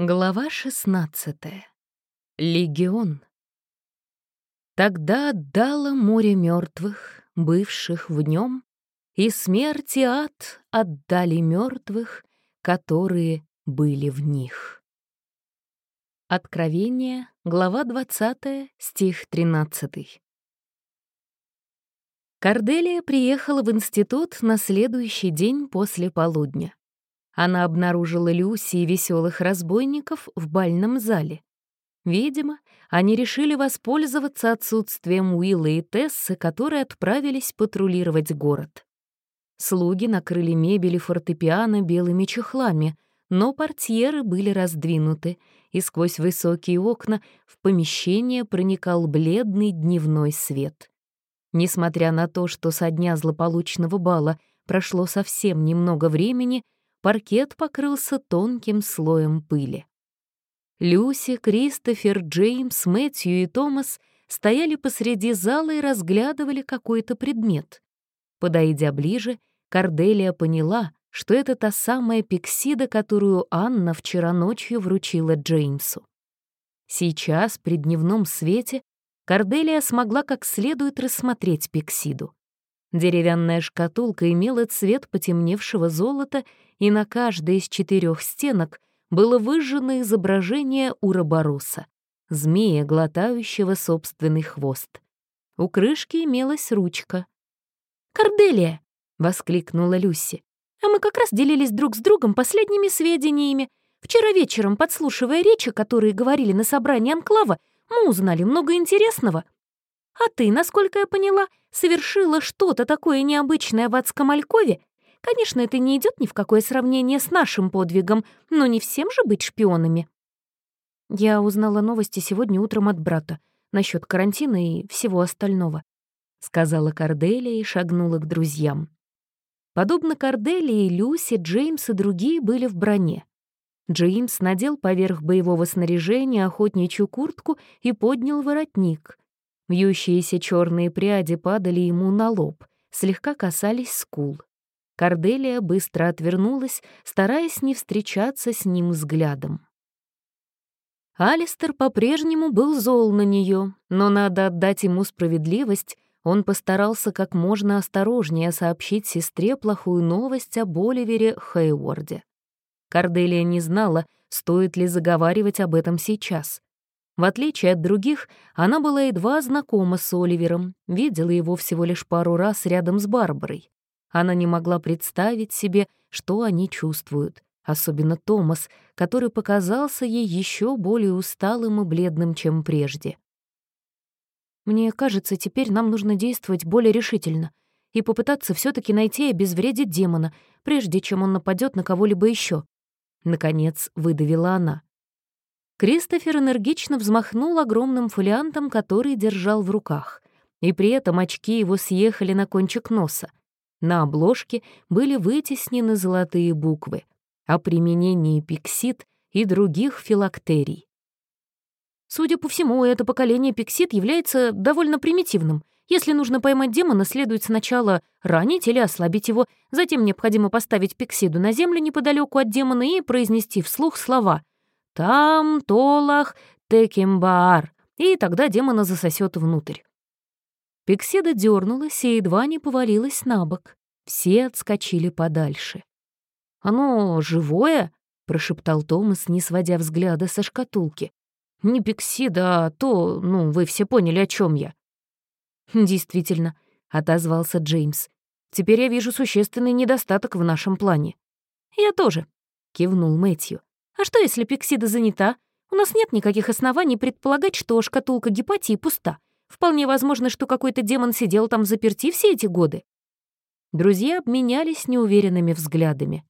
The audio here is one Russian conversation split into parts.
Глава 16. Легион. Тогда отдало море мертвых, бывших в нем, и смерти ад отдали мертвых, которые были в них. Откровение, глава 20, стих 13. Корделия приехала в институт на следующий день после полудня. Она обнаружила Люси и веселых разбойников в бальном зале. Видимо, они решили воспользоваться отсутствием Уилла и Тессы, которые отправились патрулировать город. Слуги накрыли мебель и фортепиано белыми чехлами, но портьеры были раздвинуты, и сквозь высокие окна в помещение проникал бледный дневной свет. Несмотря на то, что со дня злополучного бала прошло совсем немного времени, паркет покрылся тонким слоем пыли. Люси, Кристофер, Джеймс, Мэтью и Томас стояли посреди зала и разглядывали какой-то предмет. Подойдя ближе, Корделия поняла, что это та самая пиксида, которую Анна вчера ночью вручила Джеймсу. Сейчас, при дневном свете, Корделия смогла как следует рассмотреть пиксиду. Деревянная шкатулка имела цвет потемневшего золота, и на каждой из четырех стенок было выжжено изображение уробороса, змея, глотающего собственный хвост. У крышки имелась ручка. «Корделия!» — воскликнула Люси. «А мы как раз делились друг с другом последними сведениями. Вчера вечером, подслушивая речи, которые говорили на собрании Анклава, мы узнали много интересного. А ты, насколько я поняла, совершила что-то такое необычное в Адском Алькове. Конечно, это не идет ни в какое сравнение с нашим подвигом, но не всем же быть шпионами. Я узнала новости сегодня утром от брата насчет карантина и всего остального, сказала Корделия и шагнула к друзьям. Подобно Корделии, Люси, Джеймс и другие были в броне. Джеймс надел поверх боевого снаряжения охотничью куртку и поднял воротник. Вьющиеся черные пряди падали ему на лоб, слегка касались скул. Корделия быстро отвернулась, стараясь не встречаться с ним взглядом. Алистер по-прежнему был зол на нее, но надо отдать ему справедливость, он постарался как можно осторожнее сообщить сестре плохую новость об Оливере Хейворде. Корделия не знала, стоит ли заговаривать об этом сейчас. В отличие от других, она была едва знакома с Оливером, видела его всего лишь пару раз рядом с Барбарой. Она не могла представить себе, что они чувствуют, особенно Томас, который показался ей еще более усталым и бледным, чем прежде. «Мне кажется, теперь нам нужно действовать более решительно и попытаться все таки найти и обезвредить демона, прежде чем он нападет на кого-либо еще. наконец выдавила она. Кристофер энергично взмахнул огромным фолиантом, который держал в руках, и при этом очки его съехали на кончик носа. На обложке были вытеснены золотые буквы о применении пиксид и других филактерий. Судя по всему, это поколение пиксид является довольно примитивным. Если нужно поймать демона, следует сначала ранить или ослабить его, затем необходимо поставить пиксиду на землю неподалеку от демона и произнести вслух слова там, Толах, Текимбаар, и тогда демона засосет внутрь. Пиксида дернулась и едва не повалилась на бок. Все отскочили подальше. «Оно живое?» — прошептал Томас, не сводя взгляда со шкатулки. «Не пиксида, а то, ну, вы все поняли, о чем я». «Действительно», — отозвался Джеймс. «Теперь я вижу существенный недостаток в нашем плане». «Я тоже», — кивнул Мэтью. А что, если Пиксида занята? У нас нет никаких оснований предполагать, что шкатулка гепатии пуста. Вполне возможно, что какой-то демон сидел там заперти все эти годы. Друзья обменялись неуверенными взглядами.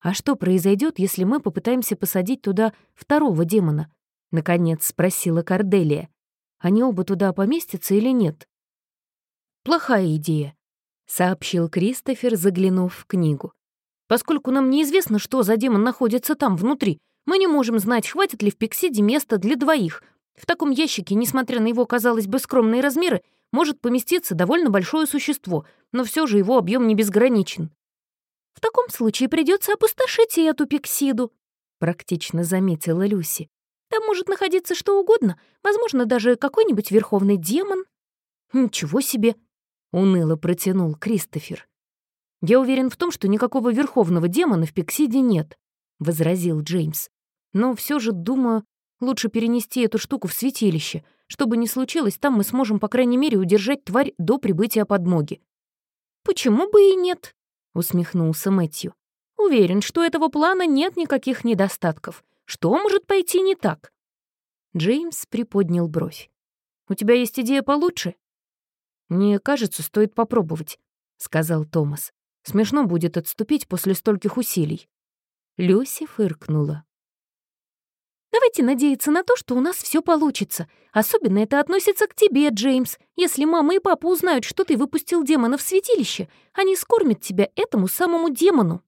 «А что произойдет, если мы попытаемся посадить туда второго демона?» — наконец спросила Корделия. «Они оба туда поместятся или нет?» «Плохая идея», — сообщил Кристофер, заглянув в книгу. Поскольку нам неизвестно, что за демон находится там внутри, мы не можем знать, хватит ли в Пиксиде места для двоих. В таком ящике, несмотря на его, казалось бы, скромные размеры, может поместиться довольно большое существо, но все же его объем не безграничен. В таком случае придется опустошить и эту Пиксиду, практично заметила Люси. «Там может находиться что угодно, возможно, даже какой-нибудь верховный демон». «Ничего себе!» — уныло протянул Кристофер. «Я уверен в том, что никакого верховного демона в Пиксиде нет», — возразил Джеймс. «Но все же, думаю, лучше перенести эту штуку в святилище. Что бы ни случилось, там мы сможем, по крайней мере, удержать тварь до прибытия подмоги». «Почему бы и нет?» — усмехнулся Мэтью. «Уверен, что этого плана нет никаких недостатков. Что может пойти не так?» Джеймс приподнял бровь. «У тебя есть идея получше?» «Мне кажется, стоит попробовать», — сказал Томас. «Смешно будет отступить после стольких усилий». Люси фыркнула. Давайте надеяться на то, что у нас все получится. Особенно это относится к тебе, Джеймс. Если мама и папа узнают, что ты выпустил демона в святилище, они скормят тебя этому самому демону».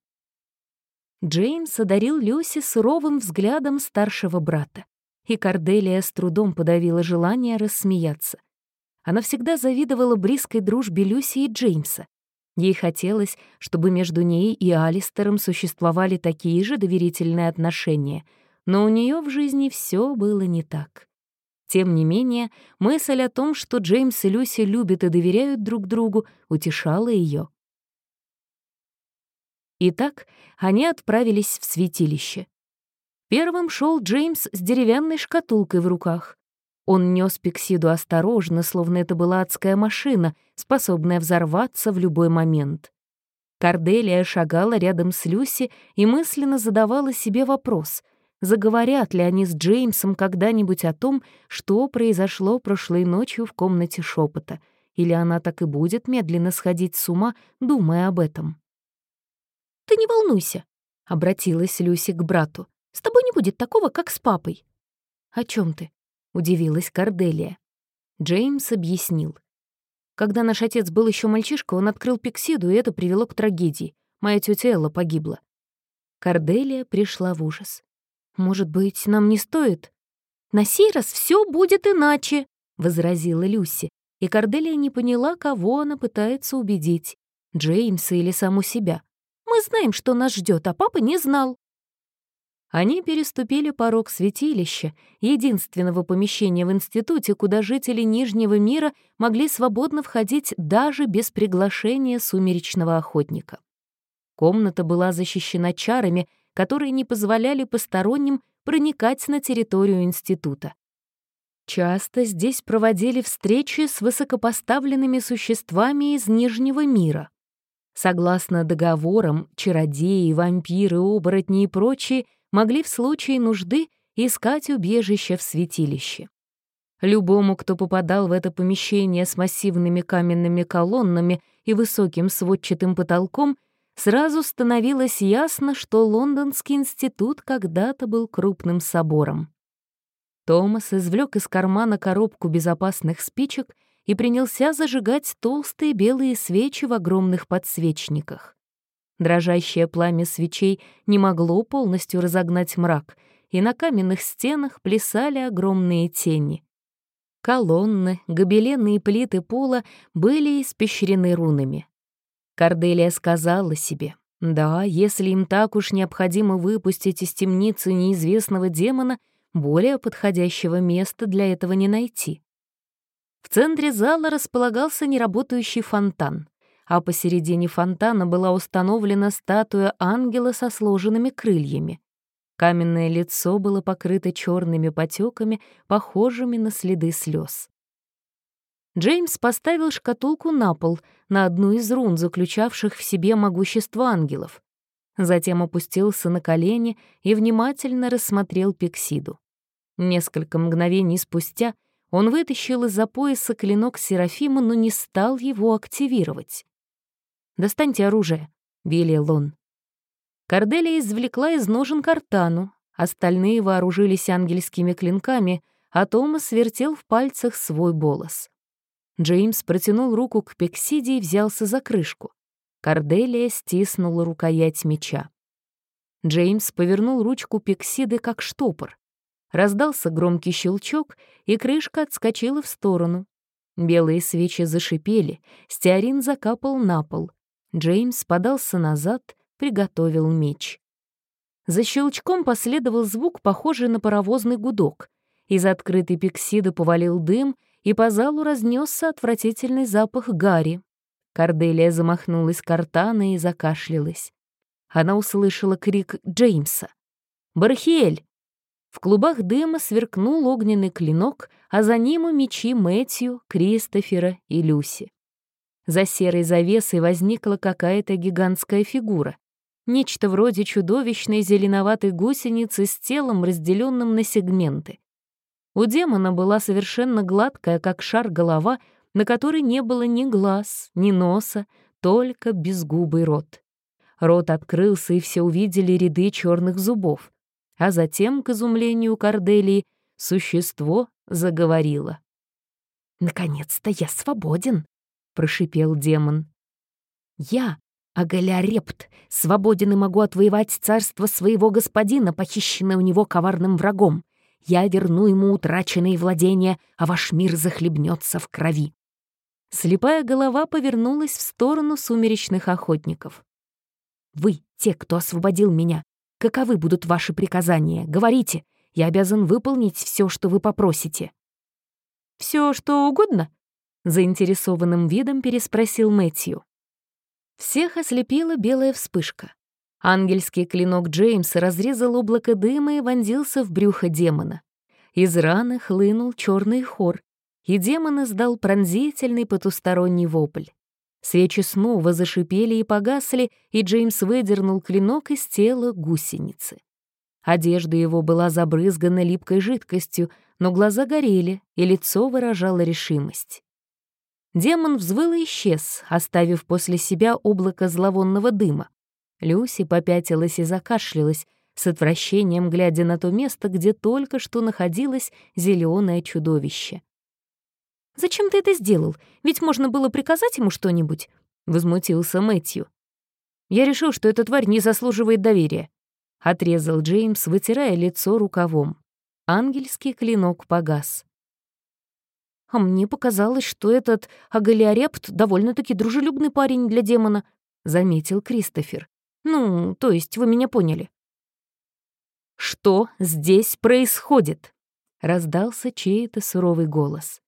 Джеймс одарил Люси суровым взглядом старшего брата. И Корделия с трудом подавила желание рассмеяться. Она всегда завидовала близкой дружбе Люси и Джеймса. Ей хотелось, чтобы между ней и Алистером существовали такие же доверительные отношения — но у нее в жизни все было не так. Тем не менее, мысль о том, что Джеймс и Люси любят и доверяют друг другу, утешала ее. Итак, они отправились в святилище. Первым шел Джеймс с деревянной шкатулкой в руках. Он нес Пиксиду осторожно, словно это была адская машина, способная взорваться в любой момент. Корделия шагала рядом с Люси и мысленно задавала себе вопрос — заговорят ли они с Джеймсом когда-нибудь о том, что произошло прошлой ночью в комнате шепота, или она так и будет медленно сходить с ума, думая об этом. «Ты не волнуйся», — обратилась Люси к брату. «С тобой не будет такого, как с папой». «О чем ты?» — удивилась Корделия. Джеймс объяснил. Когда наш отец был еще мальчишка, он открыл Пиксиду, и это привело к трагедии. Моя тетя Элла погибла. Корделия пришла в ужас. «Может быть, нам не стоит?» «На сей раз все будет иначе», — возразила Люси, и Корделия не поняла, кого она пытается убедить — Джеймса или саму себя. «Мы знаем, что нас ждет, а папа не знал». Они переступили порог святилища, единственного помещения в институте, куда жители Нижнего мира могли свободно входить даже без приглашения сумеречного охотника. Комната была защищена чарами, которые не позволяли посторонним проникать на территорию института. Часто здесь проводили встречи с высокопоставленными существами из Нижнего мира. Согласно договорам, чародеи, вампиры, оборотни и прочие могли в случае нужды искать убежище в святилище. Любому, кто попадал в это помещение с массивными каменными колоннами и высоким сводчатым потолком, сразу становилось ясно, что Лондонский институт когда-то был крупным собором. Томас извлек из кармана коробку безопасных спичек и принялся зажигать толстые белые свечи в огромных подсвечниках. Дрожащее пламя свечей не могло полностью разогнать мрак, и на каменных стенах плясали огромные тени. Колонны, гобелены и плиты пола были испещрены рунами. Корделия сказала себе, да, если им так уж необходимо выпустить из темницы неизвестного демона, более подходящего места для этого не найти. В центре зала располагался неработающий фонтан, а посередине фонтана была установлена статуя ангела со сложенными крыльями. Каменное лицо было покрыто черными потеками, похожими на следы слез. Джеймс поставил шкатулку на пол, на одну из рун, заключавших в себе могущество ангелов. Затем опустился на колени и внимательно рассмотрел Пиксиду. Несколько мгновений спустя он вытащил из-за пояса клинок Серафима, но не стал его активировать. «Достаньте оружие», — велел он. Корделия извлекла из ножен картану, остальные вооружились ангельскими клинками, а Томас вертел в пальцах свой болос. Джеймс протянул руку к Пексиде и взялся за крышку. Корделия стиснула рукоять меча. Джеймс повернул ручку Пексиды как штопор. Раздался громкий щелчок, и крышка отскочила в сторону. Белые свечи зашипели, стеарин закапал на пол. Джеймс подался назад, приготовил меч. За щелчком последовал звук, похожий на паровозный гудок. Из открытой пиксиды повалил дым, и по залу разнесся отвратительный запах гари. Корделия замахнулась картаной и закашлялась. Она услышала крик Джеймса. «Бархиэль!» В клубах дыма сверкнул огненный клинок, а за ним и мечи Мэтью, Кристофера и Люси. За серой завесой возникла какая-то гигантская фигура. Нечто вроде чудовищной зеленоватой гусеницы с телом, разделенным на сегменты. У демона была совершенно гладкая, как шар, голова, на которой не было ни глаз, ни носа, только безгубый рот. Рот открылся, и все увидели ряды черных зубов а затем, к изумлению Корделии, существо заговорило. «Наконец-то я свободен!» — прошипел демон. «Я, Агалярепт, свободен и могу отвоевать царство своего господина, похищенное у него коварным врагом. Я верну ему утраченные владения, а ваш мир захлебнется в крови». Слепая голова повернулась в сторону сумеречных охотников. «Вы, те, кто освободил меня, Каковы будут ваши приказания? Говорите. Я обязан выполнить все, что вы попросите». Все, что угодно?» — заинтересованным видом переспросил Мэтью. Всех ослепила белая вспышка. Ангельский клинок Джеймса разрезал облако дыма и вонзился в брюхо демона. Из раны хлынул черный хор, и демон издал пронзительный потусторонний вопль. Свечи снова зашипели и погасли, и Джеймс выдернул клинок из тела гусеницы. Одежда его была забрызгана липкой жидкостью, но глаза горели, и лицо выражало решимость. Демон взвыл и исчез, оставив после себя облако зловонного дыма. Люси попятилась и закашлялась, с отвращением глядя на то место, где только что находилось зеленое чудовище. Зачем ты это сделал? Ведь можно было приказать ему что-нибудь», — возмутился Мэтью. «Я решил, что эта тварь не заслуживает доверия», — отрезал Джеймс, вытирая лицо рукавом. Ангельский клинок погас. «А мне показалось, что этот Агалиарепт довольно-таки дружелюбный парень для демона», — заметил Кристофер. «Ну, то есть вы меня поняли». «Что здесь происходит?» — раздался чей-то суровый голос.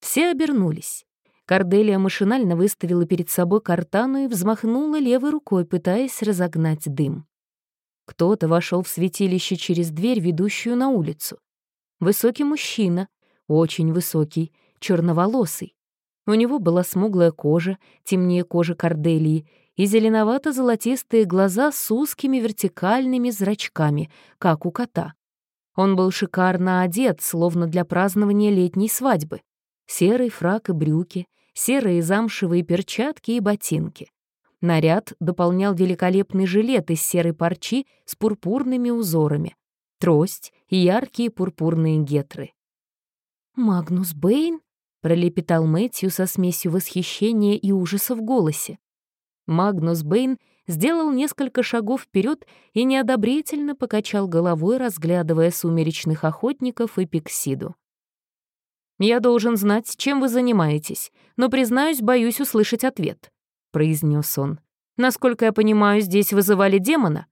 Все обернулись. Корделия машинально выставила перед собой картану и взмахнула левой рукой, пытаясь разогнать дым. Кто-то вошел в святилище через дверь, ведущую на улицу. Высокий мужчина, очень высокий, черноволосый. У него была смуглая кожа, темнее кожи Корделии, и зеленовато-золотистые глаза с узкими вертикальными зрачками, как у кота. Он был шикарно одет, словно для празднования летней свадьбы серый фрак и брюки, серые замшевые перчатки и ботинки. Наряд дополнял великолепный жилет из серой парчи с пурпурными узорами, трость и яркие пурпурные гетры. «Магнус Бэйн?» — пролепетал Мэтью со смесью восхищения и ужаса в голосе. Магнус Бэйн сделал несколько шагов вперед и неодобрительно покачал головой, разглядывая сумеречных охотников и Пиксиду. «Я должен знать, чем вы занимаетесь, но, признаюсь, боюсь услышать ответ», — произнес он. «Насколько я понимаю, здесь вызывали демона?»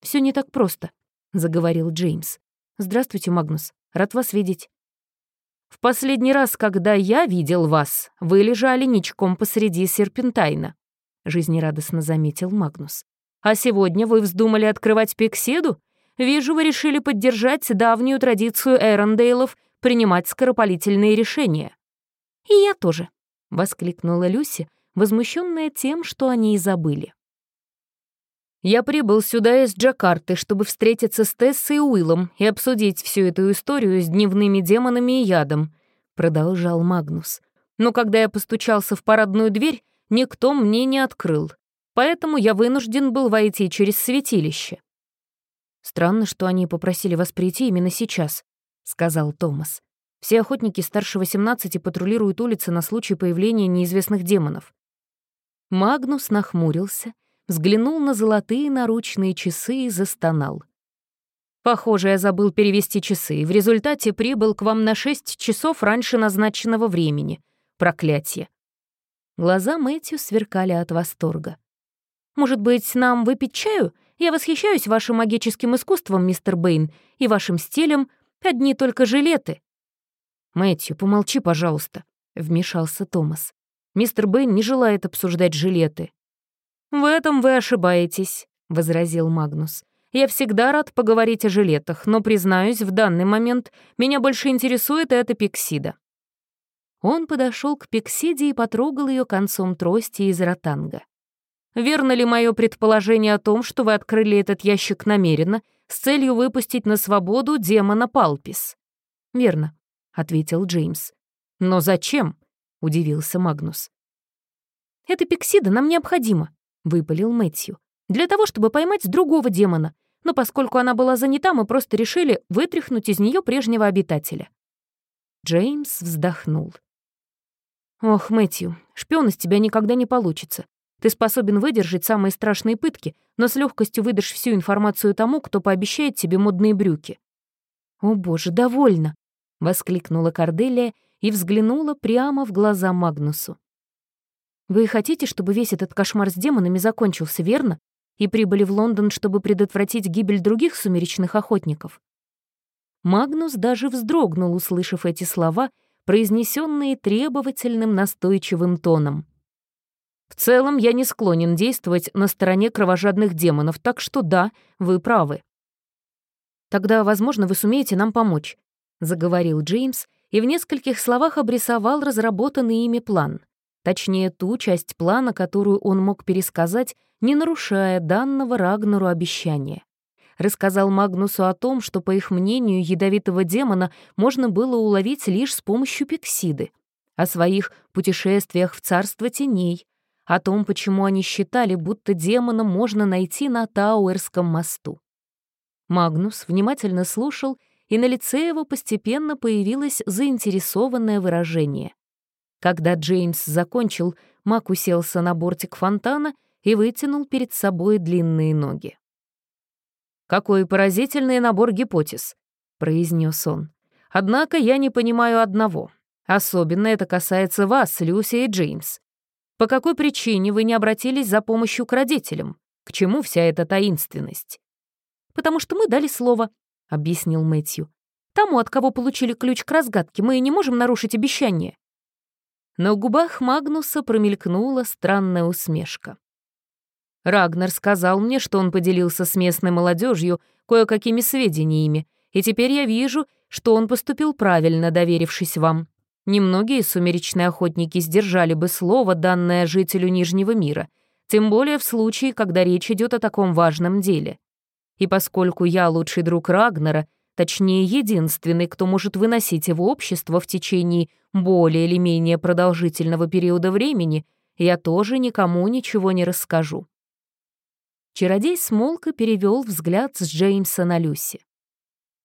Все не так просто», — заговорил Джеймс. «Здравствуйте, Магнус. Рад вас видеть». «В последний раз, когда я видел вас, вы лежали ничком посреди серпентайна», — жизнерадостно заметил Магнус. «А сегодня вы вздумали открывать пикседу? Вижу, вы решили поддержать давнюю традицию Эрондейлов принимать скоропалительные решения. «И я тоже», — воскликнула Люси, возмущенная тем, что они и забыли. «Я прибыл сюда из Джакарты, чтобы встретиться с Тессой и Уиллом и обсудить всю эту историю с дневными демонами и ядом», — продолжал Магнус. «Но когда я постучался в парадную дверь, никто мне не открыл, поэтому я вынужден был войти через святилище». «Странно, что они попросили вас прийти именно сейчас», сказал Томас. «Все охотники старше 18 патрулируют улицы на случай появления неизвестных демонов». Магнус нахмурился, взглянул на золотые наручные часы и застонал. «Похоже, я забыл перевести часы, и в результате прибыл к вам на шесть часов раньше назначенного времени. Проклятие!» Глаза Мэтью сверкали от восторга. «Может быть, нам выпить чаю? Я восхищаюсь вашим магическим искусством, мистер Бэйн, и вашим стилем. Одни только жилеты». «Мэтью, помолчи, пожалуйста», — вмешался Томас. «Мистер Бэйн не желает обсуждать жилеты». «В этом вы ошибаетесь», — возразил Магнус. Я всегда рад поговорить о жилетах, но, признаюсь, в данный момент меня больше интересует эта пиксида». Он подошел к пиксиде и потрогал ее концом трости из ротанга. «Верно ли мое предположение о том, что вы открыли этот ящик намеренно, с целью выпустить на свободу демона Палпис?» «Верно», — ответил Джеймс. «Но зачем?» — удивился Магнус. «Эта пиксида нам необходима», — выпалил Мэтью для того, чтобы поймать другого демона, но поскольку она была занята, мы просто решили вытряхнуть из нее прежнего обитателя. Джеймс вздохнул. «Ох, Мэтью, шпион из тебя никогда не получится. Ты способен выдержать самые страшные пытки, но с легкостью выдашь всю информацию тому, кто пообещает тебе модные брюки». «О боже, довольно!» — воскликнула Корделия и взглянула прямо в глаза Магнусу. «Вы хотите, чтобы весь этот кошмар с демонами закончился, верно? и прибыли в Лондон, чтобы предотвратить гибель других сумеречных охотников. Магнус даже вздрогнул, услышав эти слова, произнесенные требовательным настойчивым тоном. «В целом я не склонен действовать на стороне кровожадных демонов, так что да, вы правы». «Тогда, возможно, вы сумеете нам помочь», — заговорил Джеймс и в нескольких словах обрисовал разработанный ими план. Точнее, ту часть плана, которую он мог пересказать, не нарушая данного Рагнару обещания. Рассказал Магнусу о том, что, по их мнению, ядовитого демона можно было уловить лишь с помощью пиксиды, о своих путешествиях в царство теней, о том, почему они считали, будто демона можно найти на Тауэрском мосту. Магнус внимательно слушал, и на лице его постепенно появилось заинтересованное выражение. Когда Джеймс закончил, Мак уселся на бортик фонтана и вытянул перед собой длинные ноги. «Какой поразительный набор гипотез», — произнес он. «Однако я не понимаю одного. Особенно это касается вас, Люси и Джеймс. По какой причине вы не обратились за помощью к родителям? К чему вся эта таинственность?» «Потому что мы дали слово», — объяснил Мэтью. «Тому, от кого получили ключ к разгадке, мы не можем нарушить обещание». На губах Магнуса промелькнула странная усмешка. Рагнар сказал мне, что он поделился с местной молодежью кое-какими сведениями, и теперь я вижу, что он поступил правильно, доверившись вам. Немногие сумеречные охотники сдержали бы слово, данное жителю Нижнего мира, тем более в случае, когда речь идет о таком важном деле. И поскольку я лучший друг Рагнара, точнее, единственный, кто может выносить его общество в течение более или менее продолжительного периода времени, я тоже никому ничего не расскажу. Чародей смолк и перевел взгляд с Джеймса на Люси.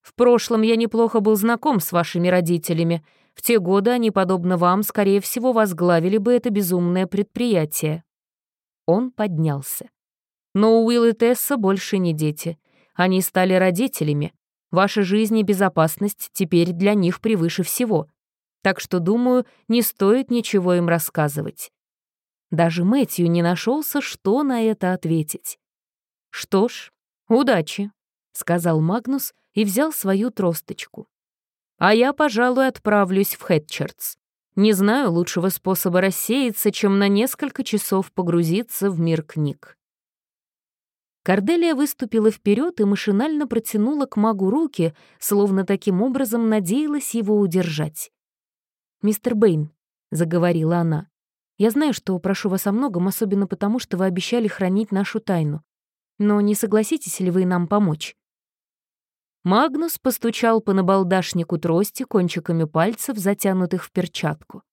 «В прошлом я неплохо был знаком с вашими родителями. В те годы они, подобно вам, скорее всего, возглавили бы это безумное предприятие». Он поднялся. «Но Уилл и Тесса больше не дети. Они стали родителями, Ваша жизнь и безопасность теперь для них превыше всего. Так что, думаю, не стоит ничего им рассказывать». Даже Мэтью не нашелся, что на это ответить. «Что ж, удачи», — сказал Магнус и взял свою тросточку. «А я, пожалуй, отправлюсь в Хэтчердс. Не знаю лучшего способа рассеяться, чем на несколько часов погрузиться в мир книг». Корделия выступила вперед и машинально протянула к магу руки, словно таким образом надеялась его удержать. «Мистер Бэйн», — заговорила она, — «я знаю, что прошу вас о многом, особенно потому, что вы обещали хранить нашу тайну. Но не согласитесь ли вы нам помочь?» Магнус постучал по набалдашнику трости кончиками пальцев, затянутых в перчатку.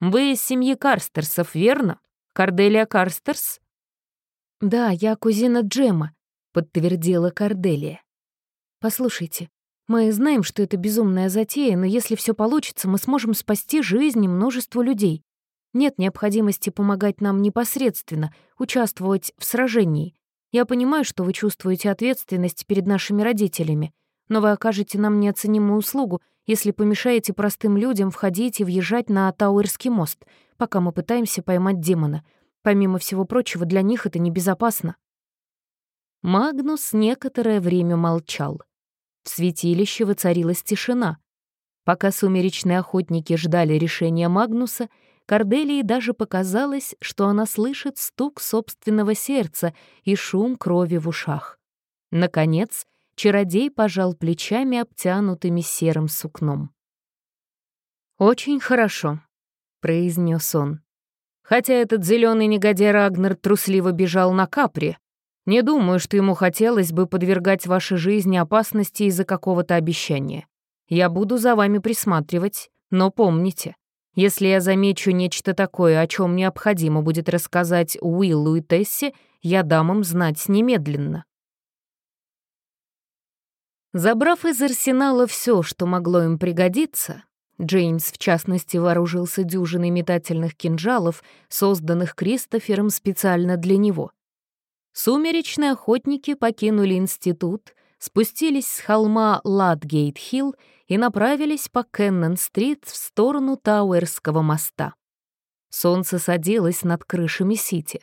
«Вы из семьи Карстерсов, верно? Корделия Карстерс?» «Да, я кузина Джема», — подтвердила Корделия. «Послушайте, мы знаем, что это безумная затея, но если все получится, мы сможем спасти жизни множеству людей. Нет необходимости помогать нам непосредственно, участвовать в сражении. Я понимаю, что вы чувствуете ответственность перед нашими родителями, но вы окажете нам неоценимую услугу, если помешаете простым людям входить и въезжать на Тауэрский мост, пока мы пытаемся поймать демона — Помимо всего прочего, для них это небезопасно. Магнус некоторое время молчал. В святилище воцарилась тишина. Пока сумеречные охотники ждали решения Магнуса, Корделии даже показалось, что она слышит стук собственного сердца и шум крови в ушах. Наконец, чародей пожал плечами, обтянутыми серым сукном. «Очень хорошо», — произнес он. «Хотя этот зеленый негодяй Рагнер трусливо бежал на капри, не думаю, что ему хотелось бы подвергать вашей жизни опасности из-за какого-то обещания. Я буду за вами присматривать, но помните, если я замечу нечто такое, о чем необходимо будет рассказать Уиллу и Тессе, я дам им знать немедленно. Забрав из арсенала все, что могло им пригодиться, Джеймс, в частности, вооружился дюжиной метательных кинжалов, созданных Кристофером специально для него. Сумеречные охотники покинули институт, спустились с холма Ладгейт-Хилл и направились по Кеннон-стрит в сторону Тауэрского моста. Солнце садилось над крышами Сити.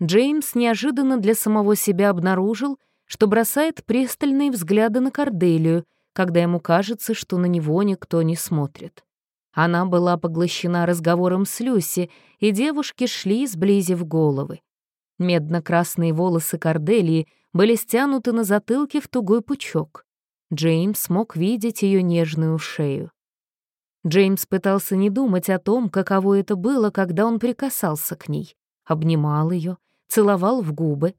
Джеймс неожиданно для самого себя обнаружил, что бросает пристальные взгляды на Корделию, когда ему кажется, что на него никто не смотрит. Она была поглощена разговором с Люси, и девушки шли, сблизив головы. Медно-красные волосы Корделии были стянуты на затылке в тугой пучок. Джеймс мог видеть ее нежную шею. Джеймс пытался не думать о том, каково это было, когда он прикасался к ней, обнимал ее, целовал в губы,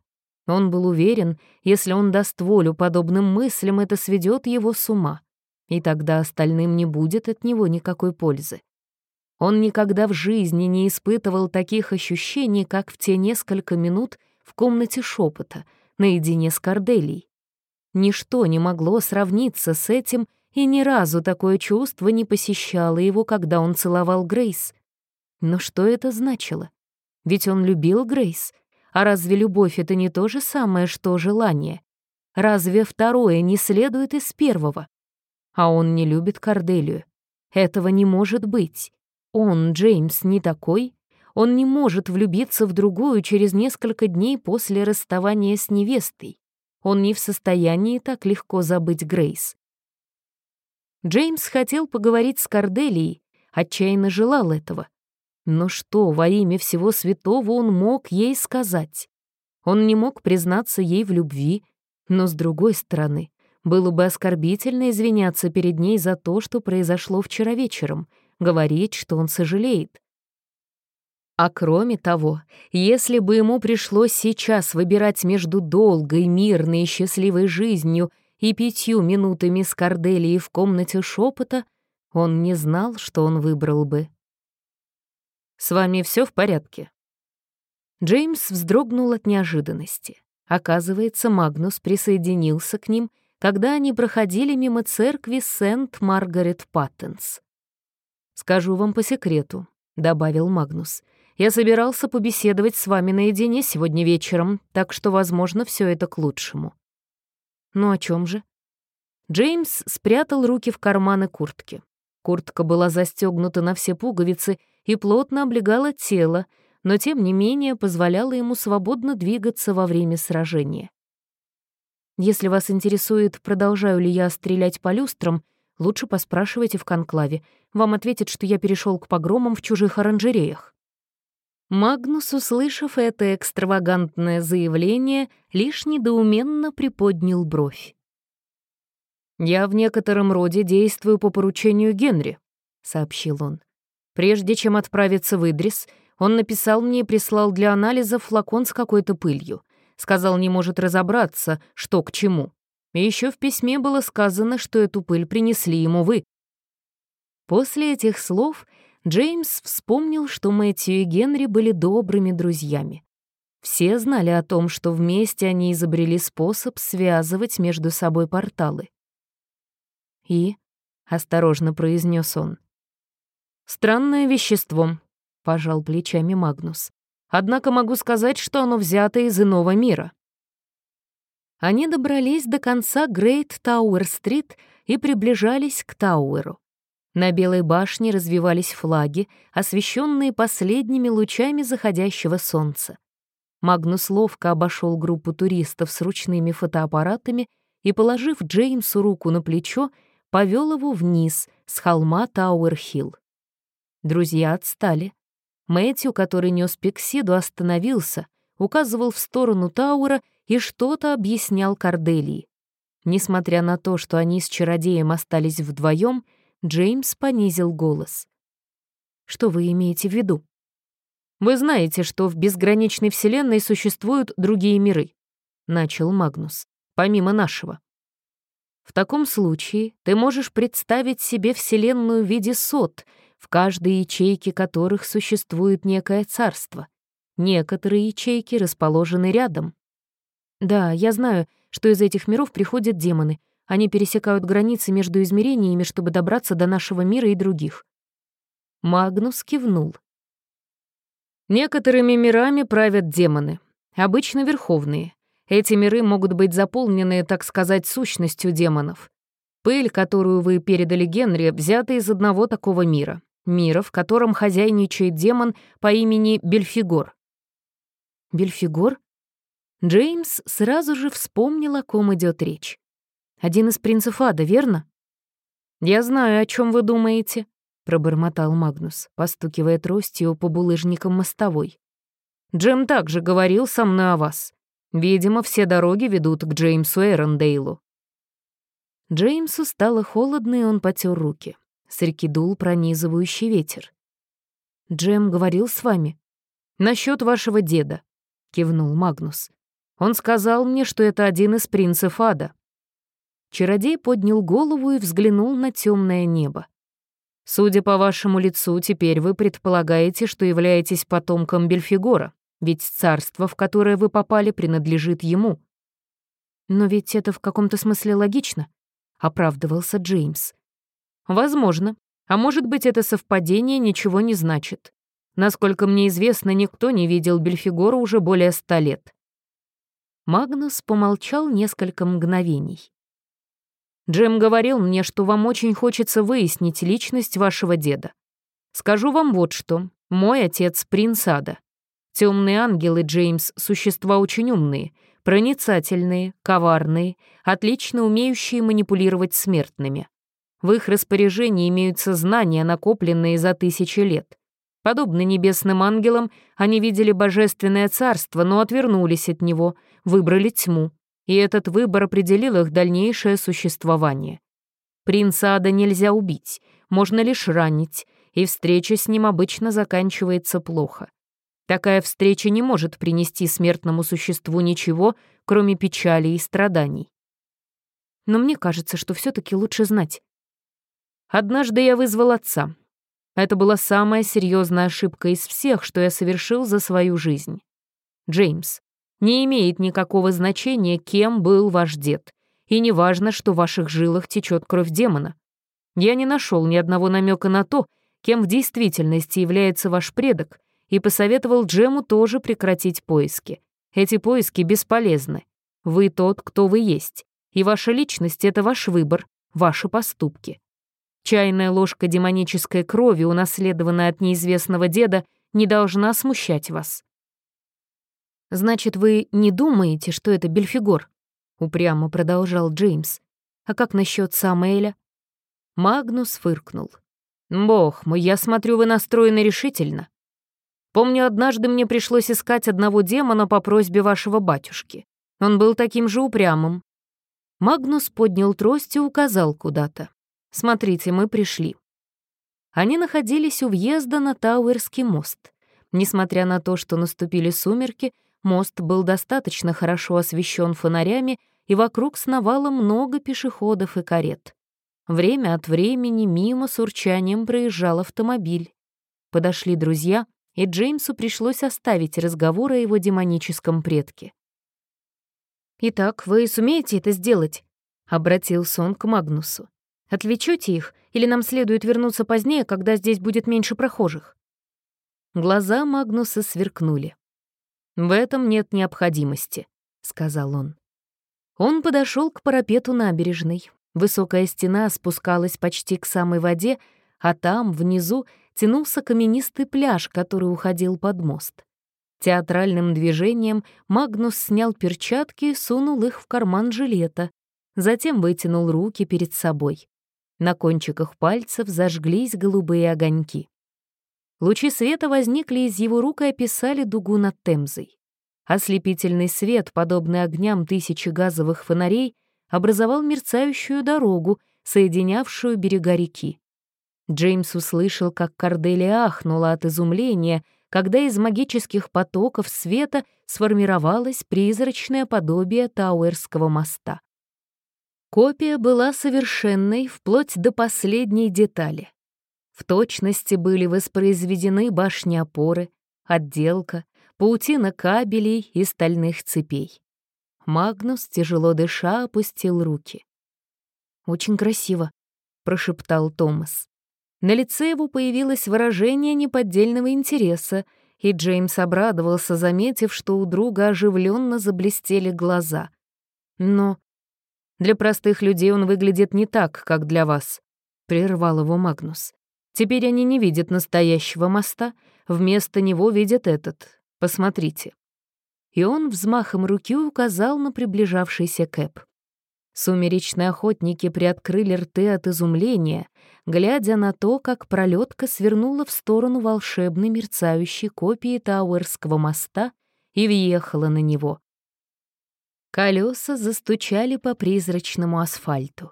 он был уверен, если он даст волю подобным мыслям, это сведет его с ума, и тогда остальным не будет от него никакой пользы. Он никогда в жизни не испытывал таких ощущений, как в те несколько минут в комнате шепота, наедине с Корделией. Ничто не могло сравниться с этим, и ни разу такое чувство не посещало его, когда он целовал Грейс. Но что это значило? Ведь он любил Грейс — а разве любовь — это не то же самое, что желание? Разве второе не следует из первого? А он не любит Корделию. Этого не может быть. Он, Джеймс, не такой. Он не может влюбиться в другую через несколько дней после расставания с невестой. Он не в состоянии так легко забыть Грейс. Джеймс хотел поговорить с Корделией, отчаянно желал этого. Но что во имя всего святого он мог ей сказать? Он не мог признаться ей в любви, но, с другой стороны, было бы оскорбительно извиняться перед ней за то, что произошло вчера вечером, говорить, что он сожалеет. А кроме того, если бы ему пришлось сейчас выбирать между долгой, мирной и счастливой жизнью и пятью минутами с Корделией в комнате шепота, он не знал, что он выбрал бы. С вами все в порядке?» Джеймс вздрогнул от неожиданности. Оказывается, Магнус присоединился к ним, когда они проходили мимо церкви Сент-Маргарет Паттенс. «Скажу вам по секрету», — добавил Магнус. «Я собирался побеседовать с вами наедине сегодня вечером, так что, возможно, все это к лучшему». «Ну о чем же?» Джеймс спрятал руки в карманы куртки. Куртка была застегнута на все пуговицы и плотно облегала тело, но тем не менее позволяла ему свободно двигаться во время сражения. Если вас интересует, продолжаю ли я стрелять по люстрам, лучше поспрашивайте в конклаве. Вам ответят, что я перешел к погромам в чужих оранжереях. Магнус, услышав это экстравагантное заявление, лишь недоуменно приподнял бровь. «Я в некотором роде действую по поручению Генри», — сообщил он. «Прежде чем отправиться в Идрис, он написал мне и прислал для анализа флакон с какой-то пылью. Сказал, не может разобраться, что к чему. И еще в письме было сказано, что эту пыль принесли ему вы». После этих слов Джеймс вспомнил, что Мэтью и Генри были добрыми друзьями. Все знали о том, что вместе они изобрели способ связывать между собой порталы. «И?» — осторожно произнес он. «Странное вещество», — пожал плечами Магнус. «Однако могу сказать, что оно взято из иного мира». Они добрались до конца Грейт Тауэр-стрит и приближались к Тауэру. На Белой башне развивались флаги, освещенные последними лучами заходящего солнца. Магнус ловко обошел группу туристов с ручными фотоаппаратами и, положив Джеймсу руку на плечо, повел его вниз с холма Тауэр-Хилл. Друзья отстали. Мэтью, который нес Пиксиду, остановился, указывал в сторону Тауэра и что-то объяснял Корделии. Несмотря на то, что они с чародеем остались вдвоем, Джеймс понизил голос. «Что вы имеете в виду?» «Вы знаете, что в безграничной Вселенной существуют другие миры», — начал Магнус, «помимо нашего. В таком случае ты можешь представить себе Вселенную в виде сот, в каждой ячейке которых существует некое царство. Некоторые ячейки расположены рядом. Да, я знаю, что из этих миров приходят демоны. Они пересекают границы между измерениями, чтобы добраться до нашего мира и других. Магнус кивнул. Некоторыми мирами правят демоны, обычно верховные. Эти миры могут быть заполнены, так сказать, сущностью демонов. Пыль, которую вы передали Генри, взята из одного такого мира. Мира, в котором хозяйничает демон по имени Бельфигор. Бельфигор? Джеймс сразу же вспомнил, о ком идет речь. Один из принцев ада, верно? «Я знаю, о чем вы думаете», пробормотал Магнус, постукивая тростью по булыжникам мостовой. «Джем также говорил со мной о вас. Видимо, все дороги ведут к Джеймсу Эрондейлу». Джеймсу стало холодно, и он потер руки. С реки дул пронизывающий ветер. «Джем говорил с вами?» «Насчет вашего деда», — кивнул Магнус. «Он сказал мне, что это один из принцев ада». Чародей поднял голову и взглянул на темное небо. Судя по вашему лицу, теперь вы предполагаете, что являетесь потомком Бельфигора, ведь царство, в которое вы попали, принадлежит ему. Но ведь это в каком-то смысле логично, оправдывался Джеймс. Возможно. А может быть, это совпадение ничего не значит. Насколько мне известно, никто не видел Бельфигора уже более ста лет. Магнус помолчал несколько мгновений. Джем говорил мне, что вам очень хочется выяснить личность вашего деда. Скажу вам вот что. Мой отец — принц Ада. Темные ангелы, Джеймс, существа очень умные, проницательные, коварные, отлично умеющие манипулировать смертными. В их распоряжении имеются знания, накопленные за тысячи лет. Подобно небесным ангелам, они видели божественное царство, но отвернулись от него, выбрали тьму, и этот выбор определил их дальнейшее существование. Принца Ада нельзя убить, можно лишь ранить, и встреча с ним обычно заканчивается плохо. Такая встреча не может принести смертному существу ничего, кроме печали и страданий. Но мне кажется, что все таки лучше знать. Однажды я вызвал отца. Это была самая серьезная ошибка из всех, что я совершил за свою жизнь. Джеймс, не имеет никакого значения, кем был ваш дед, и не важно, что в ваших жилах течет кровь демона. Я не нашел ни одного намека на то, кем в действительности является ваш предок, и посоветовал Джему тоже прекратить поиски. Эти поиски бесполезны. Вы тот, кто вы есть, и ваша личность — это ваш выбор, ваши поступки. Чайная ложка демонической крови, унаследованная от неизвестного деда, не должна смущать вас. «Значит, вы не думаете, что это Бельфигор?» — упрямо продолжал Джеймс. «А как насчет Самуэля?» Магнус фыркнул. «Бог мой, я смотрю, вы настроены решительно. Помню, однажды мне пришлось искать одного демона по просьбе вашего батюшки. Он был таким же упрямым». Магнус поднял трость и указал куда-то. «Смотрите, мы пришли». Они находились у въезда на Тауэрский мост. Несмотря на то, что наступили сумерки, Мост был достаточно хорошо освещен фонарями, и вокруг сновало много пешеходов и карет. Время от времени мимо с урчанием проезжал автомобиль. Подошли друзья, и Джеймсу пришлось оставить разговор о его демоническом предке. «Итак, вы сумеете это сделать?» — обратился он к Магнусу. «Отвлечете их, или нам следует вернуться позднее, когда здесь будет меньше прохожих?» Глаза Магнуса сверкнули. «В этом нет необходимости», — сказал он. Он подошел к парапету набережной. Высокая стена спускалась почти к самой воде, а там, внизу, тянулся каменистый пляж, который уходил под мост. Театральным движением Магнус снял перчатки и сунул их в карман жилета, затем вытянул руки перед собой. На кончиках пальцев зажглись голубые огоньки. Лучи света возникли из его рук и описали дугу над Темзой. Ослепительный свет, подобный огням тысячи газовых фонарей, образовал мерцающую дорогу, соединявшую берега реки. Джеймс услышал, как Корделия ахнула от изумления, когда из магических потоков света сформировалось призрачное подобие Тауэрского моста. Копия была совершенной вплоть до последней детали. В точности были воспроизведены башни-опоры, отделка, паутина кабелей и стальных цепей. Магнус, тяжело дыша, опустил руки. «Очень красиво», — прошептал Томас. На лице его появилось выражение неподдельного интереса, и Джеймс обрадовался, заметив, что у друга оживленно заблестели глаза. «Но для простых людей он выглядит не так, как для вас», — прервал его Магнус. «Теперь они не видят настоящего моста, вместо него видят этот. Посмотрите». И он взмахом руки указал на приближавшийся Кэп. Сумеречные охотники приоткрыли рты от изумления, глядя на то, как пролетка свернула в сторону волшебной мерцающей копии Тауэрского моста и въехала на него. Колеса застучали по призрачному асфальту.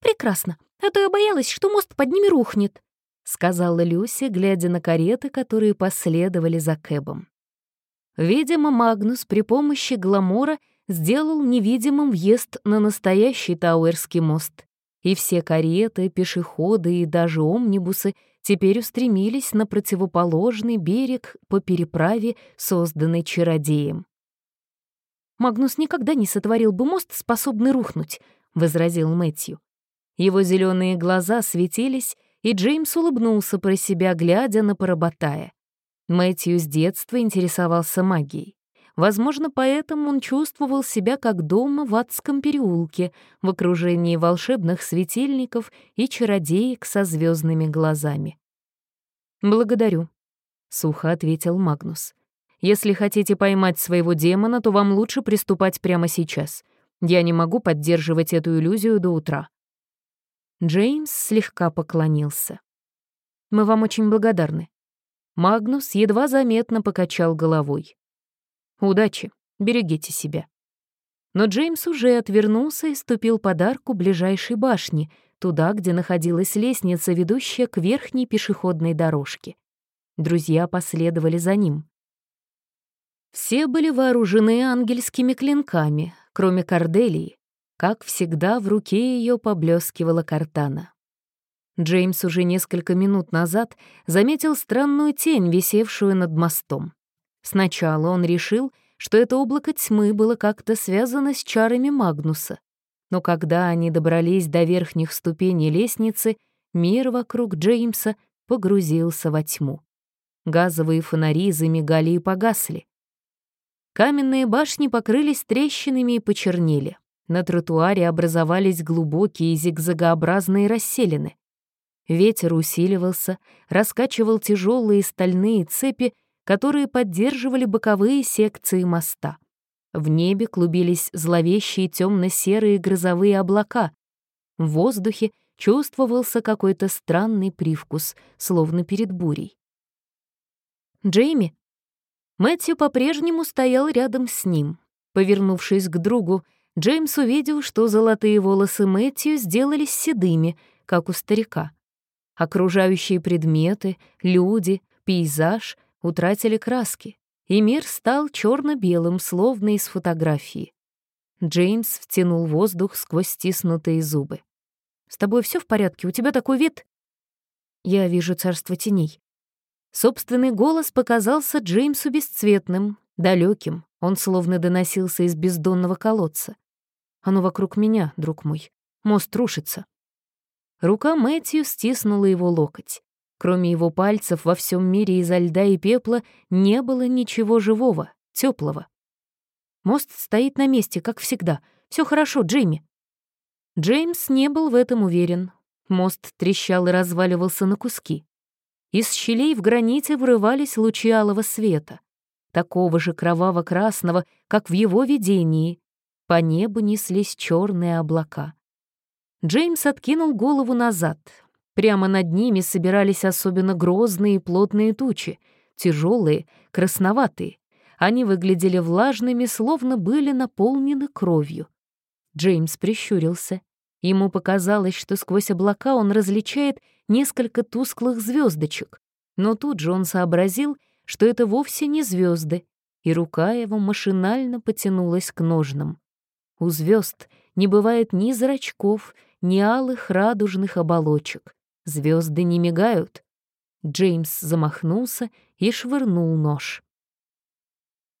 «Прекрасно, а то я боялась, что мост под ними рухнет», — сказала Люси, глядя на кареты, которые последовали за Кэбом. Видимо, Магнус при помощи гламора сделал невидимым въезд на настоящий Тауэрский мост, и все кареты, пешеходы и даже омнибусы теперь устремились на противоположный берег по переправе, созданной чародеем. «Магнус никогда не сотворил бы мост, способный рухнуть», — возразил Мэтью. Его зеленые глаза светились, и Джеймс улыбнулся про себя, глядя на Паработая. Мэтью с детства интересовался магией. Возможно, поэтому он чувствовал себя как дома в адском переулке, в окружении волшебных светильников и чародеек со звездными глазами. «Благодарю», — сухо ответил Магнус. «Если хотите поймать своего демона, то вам лучше приступать прямо сейчас. Я не могу поддерживать эту иллюзию до утра». Джеймс слегка поклонился. «Мы вам очень благодарны. Магнус едва заметно покачал головой. «Удачи, берегите себя». Но Джеймс уже отвернулся и ступил под арку ближайшей башни, туда, где находилась лестница, ведущая к верхней пешеходной дорожке. Друзья последовали за ним. Все были вооружены ангельскими клинками, кроме Корделии. Как всегда, в руке ее поблескивала картана. Джеймс уже несколько минут назад заметил странную тень, висевшую над мостом. Сначала он решил, что это облако тьмы было как-то связано с чарами Магнуса. Но когда они добрались до верхних ступеней лестницы, мир вокруг Джеймса погрузился во тьму. Газовые фонари замигали и погасли. Каменные башни покрылись трещинами и почернели. На тротуаре образовались глубокие зигзагообразные расселины. Ветер усиливался, раскачивал тяжелые стальные цепи, которые поддерживали боковые секции моста. В небе клубились зловещие темно-серые грозовые облака. В воздухе чувствовался какой-то странный привкус, словно перед бурей. «Джейми?» Мэтью по-прежнему стоял рядом с ним. Повернувшись к другу, Джеймс увидел, что золотые волосы Мэтью сделались седыми, как у старика. Окружающие предметы, люди, пейзаж утратили краски, и мир стал черно белым словно из фотографии. Джеймс втянул воздух сквозь стиснутые зубы. «С тобой все в порядке? У тебя такой вид?» «Я вижу царство теней». Собственный голос показался Джеймсу бесцветным, далеким. Он словно доносился из бездонного колодца. «Оно вокруг меня, друг мой. Мост рушится. Рука Мэтью стиснула его локоть. Кроме его пальцев во всем мире изо льда и пепла не было ничего живого, теплого. Мост стоит на месте, как всегда. Все хорошо, Джейми. Джеймс не был в этом уверен. Мост трещал и разваливался на куски. Из щелей в граните врывались лучи алого света. такого же кроваво-красного, как в его видении. По небу неслись черные облака. Джеймс откинул голову назад. Прямо над ними собирались особенно грозные и плотные тучи, тяжелые, красноватые. Они выглядели влажными, словно были наполнены кровью. Джеймс прищурился. Ему показалось, что сквозь облака он различает несколько тусклых звездочек, но тут же он сообразил, что это вовсе не звезды, и рука его машинально потянулась к ножнам. У звезд не бывает ни зрачков, ни алых радужных оболочек. Звезды не мигают. Джеймс замахнулся и швырнул нож.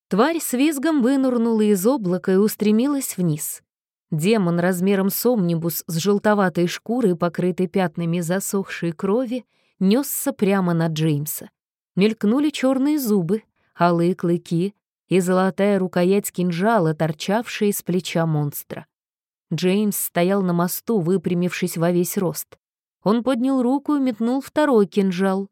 Тварь с визгом вынурнула из облака и устремилась вниз. Демон размером с омнибус с желтоватой шкурой, покрытой пятнами засохшей крови, несся прямо на Джеймса. Мелькнули черные зубы, алые клыки и золотая рукоять кинжала, торчавшая из плеча монстра. Джеймс стоял на мосту, выпрямившись во весь рост. Он поднял руку и метнул второй кинжал.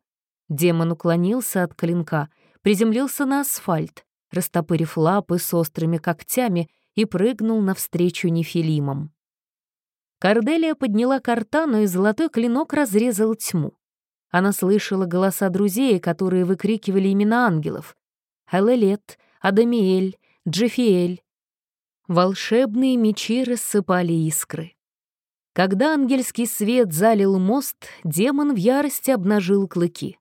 Демон уклонился от клинка, приземлился на асфальт, растопырив лапы с острыми когтями и прыгнул навстречу нефилимам. Корделия подняла картану, и золотой клинок разрезал тьму. Она слышала голоса друзей, которые выкрикивали имена ангелов. Элелет, Адамиэль, Джефиэль. Волшебные мечи рассыпали искры. Когда ангельский свет залил мост, демон в ярости обнажил клыки.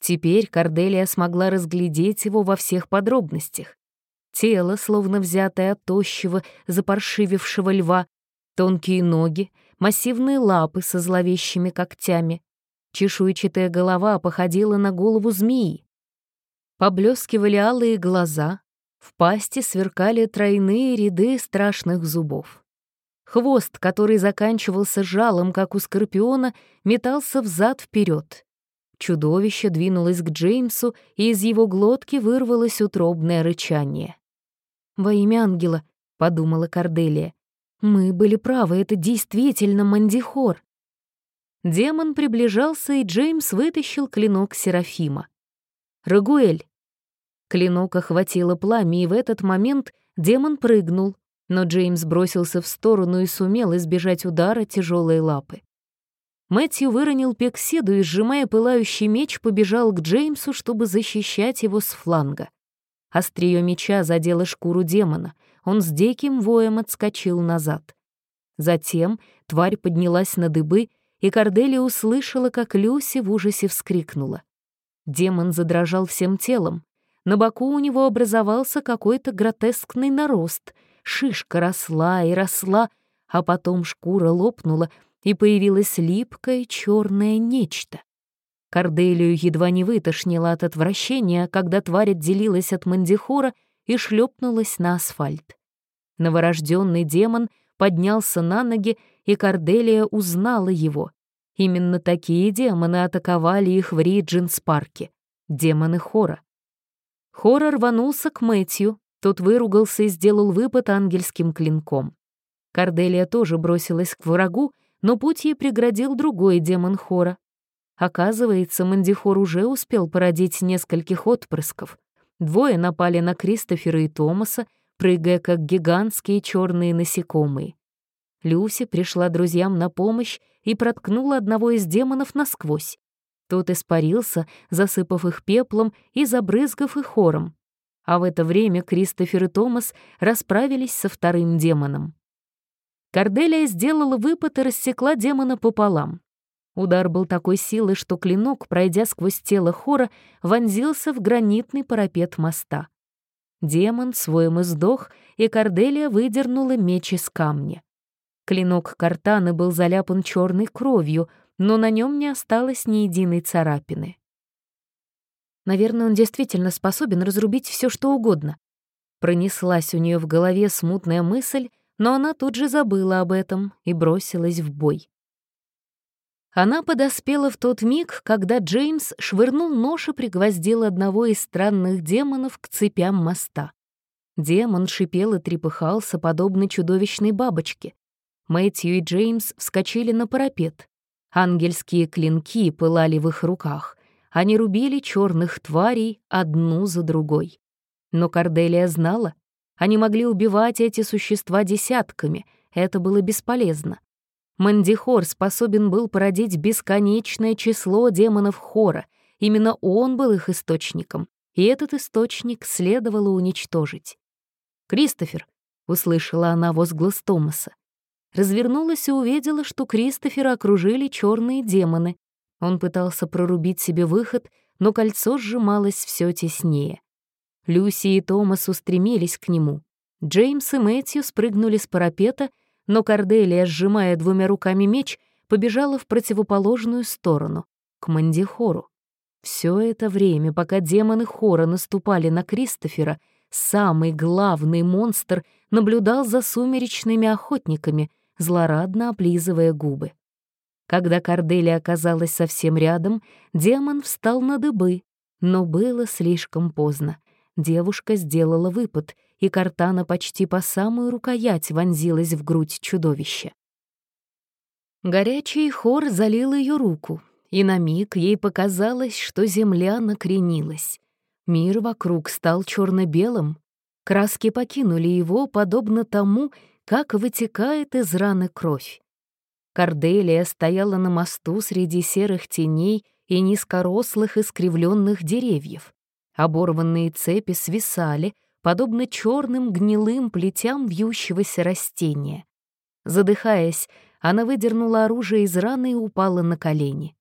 Теперь Корделия смогла разглядеть его во всех подробностях. Тело, словно взятое от тощего, запаршивившего льва, тонкие ноги, массивные лапы со зловещими когтями. Чешуйчатая голова походила на голову змеи. Поблескивали алые глаза, в пасти сверкали тройные ряды страшных зубов. Хвост, который заканчивался жалом, как у скорпиона, метался взад вперед. Чудовище двинулось к Джеймсу, и из его глотки вырвалось утробное рычание. «Во имя ангела», — подумала Корделия, — «мы были правы, это действительно Мандихор». Демон приближался, и Джеймс вытащил клинок Серафима. «Рагуэль, Клинок охватило пламя, и в этот момент демон прыгнул, но Джеймс бросился в сторону и сумел избежать удара тяжелой лапы. Мэтью выронил пексиду и, сжимая пылающий меч, побежал к Джеймсу, чтобы защищать его с фланга. Острие меча задело шкуру демона, он с диким воем отскочил назад. Затем тварь поднялась на дыбы, и Корделия услышала, как Люси в ужасе вскрикнула. Демон задрожал всем телом, на боку у него образовался какой-то гротескный нарост. Шишка росла и росла, а потом шкура лопнула, и появилось липкое черное нечто. Корделию едва не вытошнило от отвращения, когда тварь отделилась от мандихора и шлепнулась на асфальт. Новорожденный демон поднялся на ноги, и Корделия узнала его. Именно такие демоны атаковали их в Риджинс-парке. Демоны Хора. Хора рванулся к Мэтью, тот выругался и сделал выпад ангельским клинком. Корделия тоже бросилась к врагу, но путь ей преградил другой демон Хора. Оказывается, Мандихор уже успел породить нескольких отпрысков. Двое напали на Кристофера и Томаса, прыгая как гигантские черные насекомые. Люси пришла друзьям на помощь и проткнула одного из демонов насквозь. Тот испарился, засыпав их пеплом и забрызгав их хором. А в это время Кристофер и Томас расправились со вторым демоном. Корделия сделала выпад и рассекла демона пополам. Удар был такой силы, что клинок, пройдя сквозь тело хора, вонзился в гранитный парапет моста. Демон своим издох, и Корделия выдернула меч из камня. Клинок картаны был заляпан черной кровью, но на нем не осталось ни единой царапины. Наверное, он действительно способен разрубить все, что угодно. Пронеслась у нее в голове смутная мысль, но она тут же забыла об этом и бросилась в бой. Она подоспела в тот миг, когда Джеймс швырнул нож и пригвоздил одного из странных демонов к цепям моста. Демон шипел и трепыхался, подобно чудовищной бабочке. Мэтью и Джеймс вскочили на парапет. Ангельские клинки пылали в их руках. Они рубили черных тварей одну за другой. Но Корделия знала, они могли убивать эти существа десятками, это было бесполезно. Мандихор способен был породить бесконечное число демонов хора, именно он был их источником, и этот источник следовало уничтожить. «Кристофер!» — услышала она возглас Томаса. Развернулась и увидела, что Кристофера окружили черные демоны. Он пытался прорубить себе выход, но кольцо сжималось все теснее. Люси и Томас устремились к нему. Джеймс и Мэтью спрыгнули с парапета, но Корделия, сжимая двумя руками меч, побежала в противоположную сторону, к Мандихору. Все это время, пока демоны хора наступали на Кристофера, самый главный монстр наблюдал за сумеречными охотниками, злорадно облизывая губы. Когда Корделия оказалась совсем рядом, демон встал на дыбы, но было слишком поздно. Девушка сделала выпад, и картана почти по самую рукоять вонзилась в грудь чудовища. Горячий хор залил ее руку, и на миг ей показалось, что земля накренилась. Мир вокруг стал черно белым краски покинули его, подобно тому, как вытекает из раны кровь. Корделия стояла на мосту среди серых теней и низкорослых искривленных деревьев. Оборванные цепи свисали, подобно черным гнилым плетям вьющегося растения. Задыхаясь, она выдернула оружие из раны и упала на колени.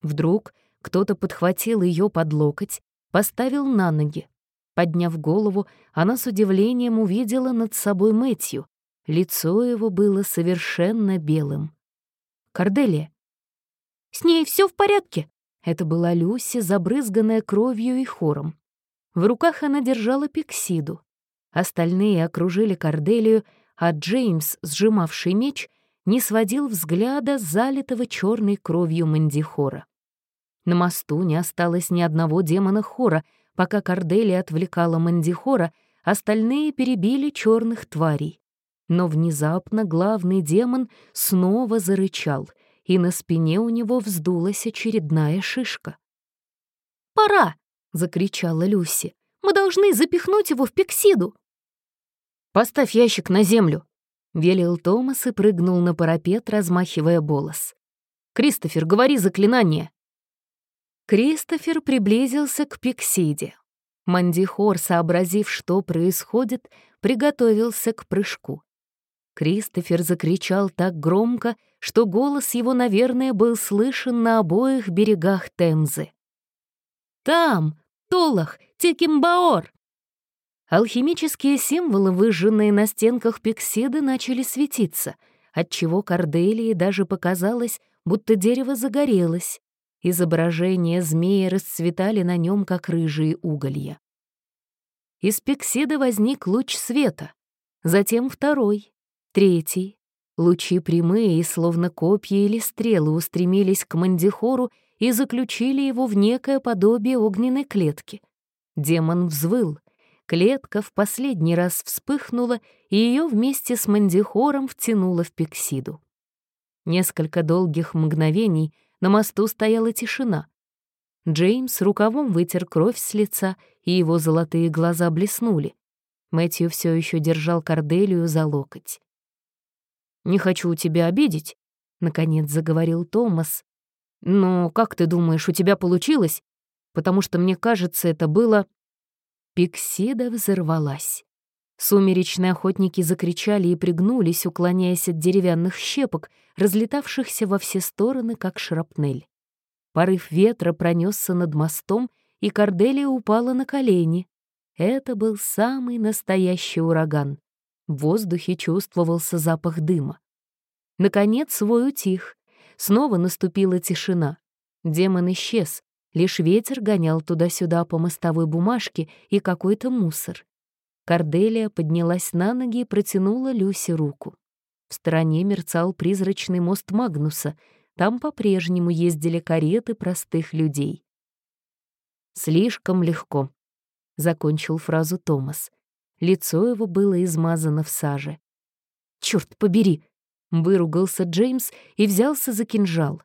Вдруг кто-то подхватил ее под локоть, поставил на ноги. Подняв голову, она с удивлением увидела над собой Мэтью. Лицо его было совершенно белым. «Корделия!» «С ней все в порядке!» Это была Люси, забрызганная кровью и хором. В руках она держала пиксиду. Остальные окружили Корделию, а Джеймс, сжимавший меч, не сводил взгляда залитого черной кровью Мандихора. На мосту не осталось ни одного демона хора, пока Корделия отвлекала Мандихора, остальные перебили черных тварей. Но внезапно главный демон снова зарычал, и на спине у него вздулась очередная шишка. «Пора!» — закричала Люси. «Мы должны запихнуть его в пиксиду!» «Поставь ящик на землю!» — велел Томас и прыгнул на парапет, размахивая болос. «Кристофер, говори заклинание!» Кристофер приблизился к Пиксиде. Мандихор, сообразив, что происходит, приготовился к прыжку. Кристофер закричал так громко, что голос его, наверное, был слышен на обоих берегах Темзы. «Там! Толах! Текимбаор!» Алхимические символы, выжженные на стенках Пиксиды, начали светиться, отчего Корделии даже показалось, будто дерево загорелось. Изображения змеи расцветали на нем, как рыжие уголья. Из пиксида возник луч света, затем второй, Третий. Лучи прямые словно копья или стрелы устремились к Мандихору и заключили его в некое подобие огненной клетки. Демон взвыл. Клетка в последний раз вспыхнула, и ее вместе с Мандихором втянуло в Пиксиду. Несколько долгих мгновений на мосту стояла тишина. Джеймс рукавом вытер кровь с лица, и его золотые глаза блеснули. Мэтью все еще держал Корделию за локоть. «Не хочу тебя обидеть», — наконец заговорил Томас. «Но как ты думаешь, у тебя получилось? Потому что, мне кажется, это было...» Пиксида взорвалась. Сумеречные охотники закричали и пригнулись, уклоняясь от деревянных щепок, разлетавшихся во все стороны, как шрапнель. Порыв ветра пронесся над мостом, и Корделия упала на колени. Это был самый настоящий ураган. В воздухе чувствовался запах дыма. Наконец свой утих. Снова наступила тишина. Демон исчез. Лишь ветер гонял туда-сюда по мостовой бумажке и какой-то мусор. Корделия поднялась на ноги и протянула Люсе руку. В стороне мерцал призрачный мост Магнуса. Там по-прежнему ездили кареты простых людей. «Слишком легко», — закончил фразу Томас. Лицо его было измазано в саже. «Чёрт побери!» — выругался Джеймс и взялся за кинжал.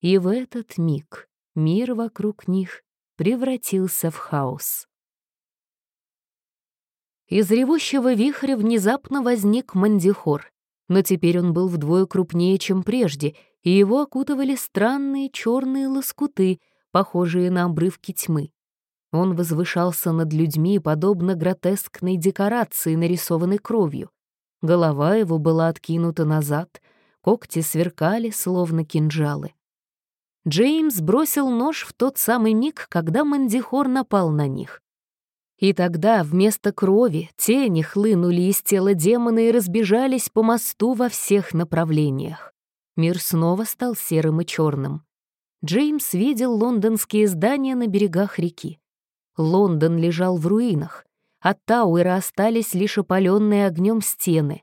И в этот миг мир вокруг них превратился в хаос. Из ревущего вихря внезапно возник мандихор, но теперь он был вдвое крупнее, чем прежде, и его окутывали странные черные лоскуты, похожие на обрывки тьмы. Он возвышался над людьми, подобно гротескной декорации, нарисованной кровью. Голова его была откинута назад, когти сверкали, словно кинжалы. Джеймс бросил нож в тот самый миг, когда Мандихор напал на них. И тогда вместо крови тени хлынули из тела демона и разбежались по мосту во всех направлениях. Мир снова стал серым и черным. Джеймс видел лондонские здания на берегах реки. Лондон лежал в руинах. От Тауэра остались лишь опаленные огнем стены.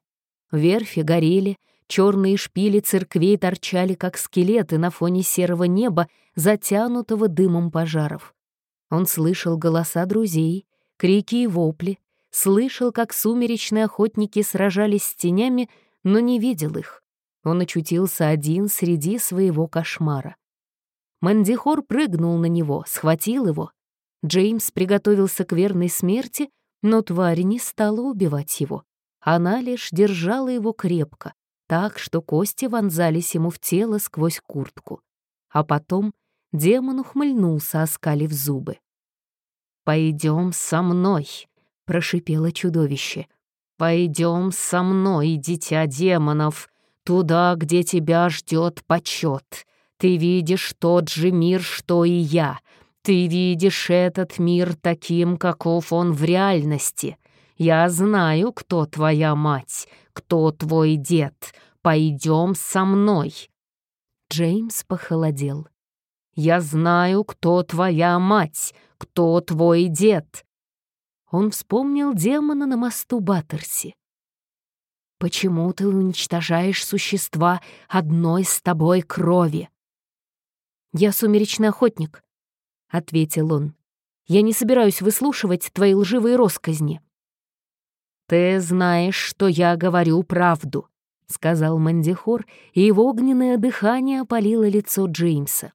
Верфи горели, черные шпили церквей торчали, как скелеты на фоне серого неба, затянутого дымом пожаров. Он слышал голоса друзей, крики и вопли, слышал, как сумеречные охотники сражались с тенями, но не видел их. Он очутился один среди своего кошмара. Мандихор прыгнул на него, схватил его. Джеймс приготовился к верной смерти, но тварь не стала убивать его. Она лишь держала его крепко, так, что кости вонзались ему в тело сквозь куртку. А потом демон ухмыльнулся, оскалив зубы. «Пойдем со мной», — прошипело чудовище. «Пойдем со мной, дитя демонов, туда, где тебя ждет почет. Ты видишь тот же мир, что и я. Ты видишь этот мир таким, каков он в реальности. Я знаю, кто твоя мать, кто твой дед. Пойдем со мной». Джеймс похолодел. «Я знаю, кто твоя мать, кто твой дед». Он вспомнил демона на мосту Баттерси. «Почему ты уничтожаешь существа одной с тобой крови?» «Я сумеречный охотник», — ответил он. «Я не собираюсь выслушивать твои лживые росказни». «Ты знаешь, что я говорю правду», — сказал Мандихор, и его огненное дыхание опалило лицо Джеймса.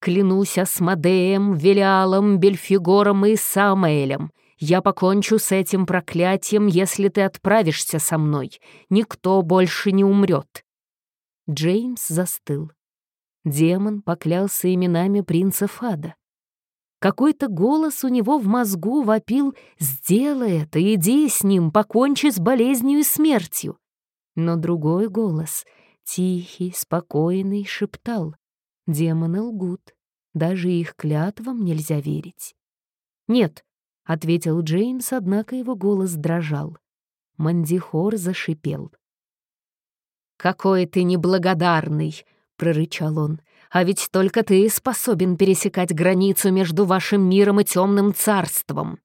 «Клянусь Асмодеем, Велиалом, Бельфигором и Самаэлем, я покончу с этим проклятием, если ты отправишься со мной. Никто больше не умрет». Джеймс застыл. Демон поклялся именами принца Фада. Какой-то голос у него в мозгу вопил «Сделай это, иди с ним, покончи с болезнью и смертью». Но другой голос, тихий, спокойный, шептал «Демоны лгут, даже их клятвам нельзя верить». «Нет», — ответил Джеймс, однако его голос дрожал. Мандихор зашипел. «Какой ты неблагодарный!» — прорычал он. А ведь только ты способен пересекать границу между вашим миром и темным царством».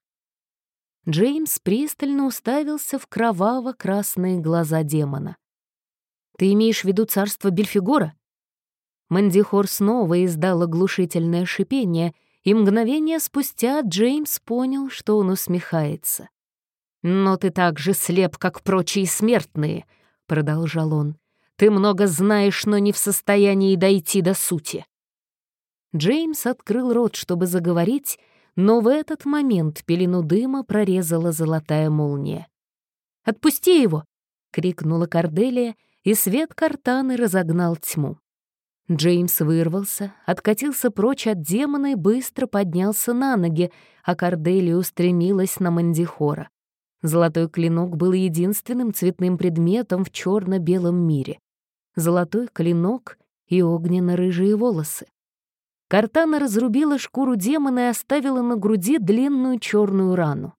Джеймс пристально уставился в кроваво-красные глаза демона. «Ты имеешь в виду царство Бельфигора?» Мандихор снова издал оглушительное шипение, и мгновение спустя Джеймс понял, что он усмехается. «Но ты так же слеп, как прочие смертные», — продолжал он. Ты много знаешь, но не в состоянии дойти до сути». Джеймс открыл рот, чтобы заговорить, но в этот момент пелену дыма прорезала золотая молния. «Отпусти его!» — крикнула Корделия, и свет картаны разогнал тьму. Джеймс вырвался, откатился прочь от демона и быстро поднялся на ноги, а Корделия устремилась на Мандихора. Золотой клинок был единственным цветным предметом в черно белом мире золотой клинок и огненно-рыжие волосы. Картана разрубила шкуру демона и оставила на груди длинную черную рану.